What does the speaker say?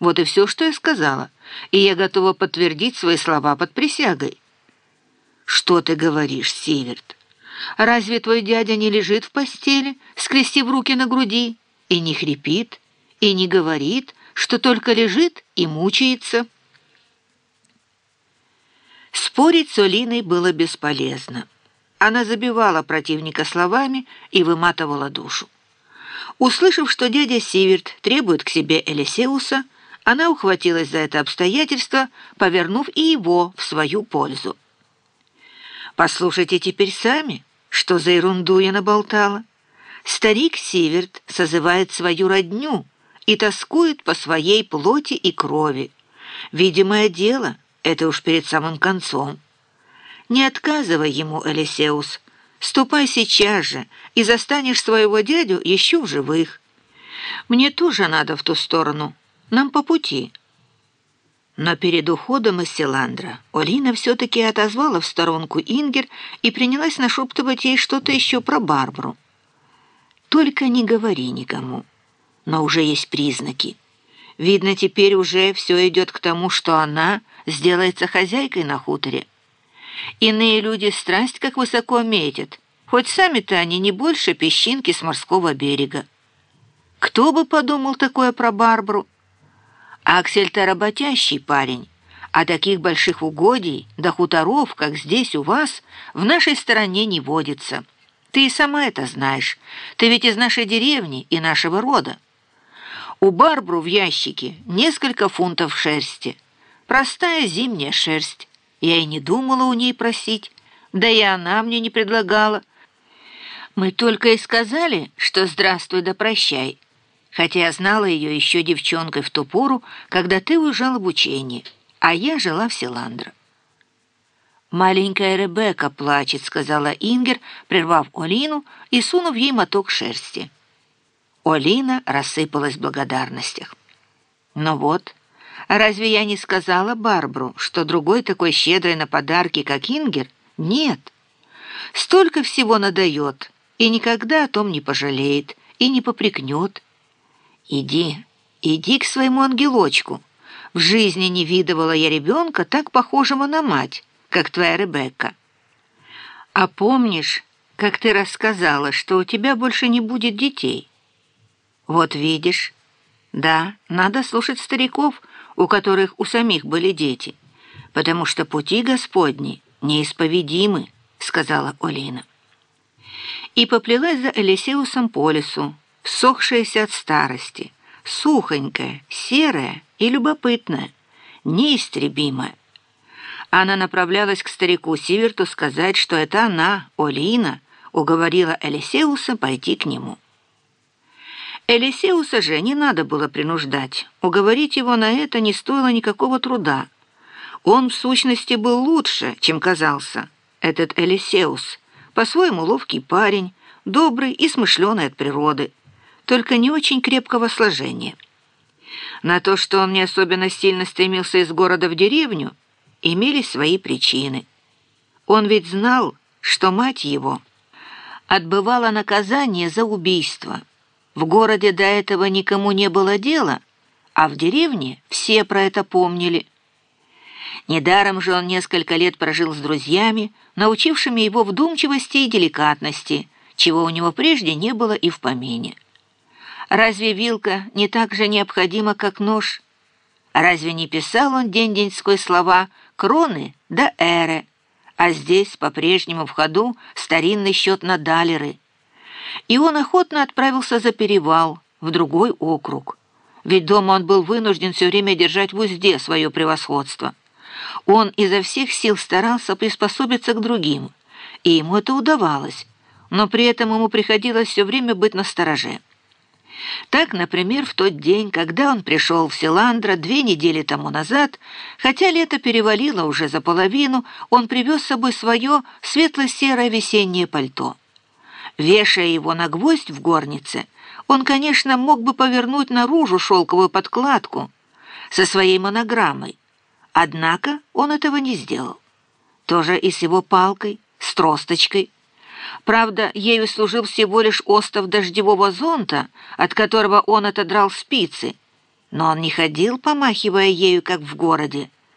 Вот и все, что я сказала, и я готова подтвердить свои слова под присягой». «Что ты говоришь, Сиверт? Разве твой дядя не лежит в постели, скрестив руки на груди, и не хрипит, и не говорит, что только лежит и мучается?» Спорить с Олиной было бесполезно. Она забивала противника словами и выматывала душу. Услышав, что дядя Сиверт требует к себе Элисеуса, она ухватилась за это обстоятельство, повернув и его в свою пользу. «Послушайте теперь сами, что за ерунду я наболтала. Старик Сиверт созывает свою родню и тоскует по своей плоти и крови. Видимое дело, это уж перед самым концом. Не отказывай ему, Элисеус, ступай сейчас же и застанешь своего дядю еще в живых. Мне тоже надо в ту сторону, нам по пути». Но перед уходом из Селандра Олина все-таки отозвала в сторонку Ингер и принялась нашептывать ей что-то еще про Барбару. «Только не говори никому, но уже есть признаки. Видно, теперь уже все идет к тому, что она сделается хозяйкой на хуторе». Иные люди страсть как высоко метят, хоть сами-то они не больше песчинки с морского берега. Кто бы подумал такое про Барбару? Аксель-то работящий парень, а таких больших угодий до хуторов, как здесь у вас, в нашей стороне не водится. Ты и сама это знаешь. Ты ведь из нашей деревни и нашего рода. У Барбру в ящике несколько фунтов шерсти. Простая зимняя шерсть. Я и не думала у ней просить, да и она мне не предлагала. Мы только и сказали, что «здравствуй да прощай», хотя я знала ее еще девчонкой в ту пору, когда ты уезжал в учение, а я жила в Селандро. «Маленькая Ребекка плачет», — сказала Ингер, прервав Олину и сунув ей моток шерсти. Олина рассыпалась в благодарностях. «Ну вот», Разве я не сказала Барбру, что другой такой щедрый на подарки, как Ингер, нет? Столько всего надает, и никогда о том не пожалеет, и не попрекнет. Иди, иди к своему ангелочку. В жизни не видывала я ребенка, так похожего на мать, как твоя Ребекка. А помнишь, как ты рассказала, что у тебя больше не будет детей? Вот видишь, да, надо слушать стариков, у которых у самих были дети, потому что пути Господни неисповедимы, сказала Олина. И поплелась за Элисеусом по лесу, сохшаяся от старости, сухонькая, серая и любопытная, неистребимая. Она направлялась к старику Сиверту сказать, что это она, Олина, уговорила Элисеуса пойти к нему. Элисеуса же не надо было принуждать. Уговорить его на это не стоило никакого труда. Он, в сущности, был лучше, чем казался. Этот Элисеус, по-своему ловкий парень, добрый и смышленый от природы, только не очень крепкого сложения. На то, что он не особенно сильно стремился из города в деревню, имелись свои причины. Он ведь знал, что мать его отбывала наказание за убийство – в городе до этого никому не было дела, а в деревне все про это помнили. Недаром же он несколько лет прожил с друзьями, научившими его вдумчивости и деликатности, чего у него прежде не было и в помине. Разве вилка не так же необходима, как нож? Разве не писал он день-деньской слова «кроны» да «эры», а здесь по-прежнему в ходу старинный счет на далеры – и он охотно отправился за перевал, в другой округ. Ведь дома он был вынужден все время держать в узде свое превосходство. Он изо всех сил старался приспособиться к другим, и ему это удавалось, но при этом ему приходилось все время быть настороже. Так, например, в тот день, когда он пришел в Селандро две недели тому назад, хотя лето перевалило уже за половину, он привез с собой свое светло-серое весеннее пальто. Вешая его на гвоздь в горнице, он, конечно, мог бы повернуть наружу шелковую подкладку со своей монограммой. Однако он этого не сделал. Тоже и с его палкой, с тросточкой. Правда, ею служил всего лишь остов дождевого зонта, от которого он отодрал спицы, Но он не ходил, помахивая ею, как в городе,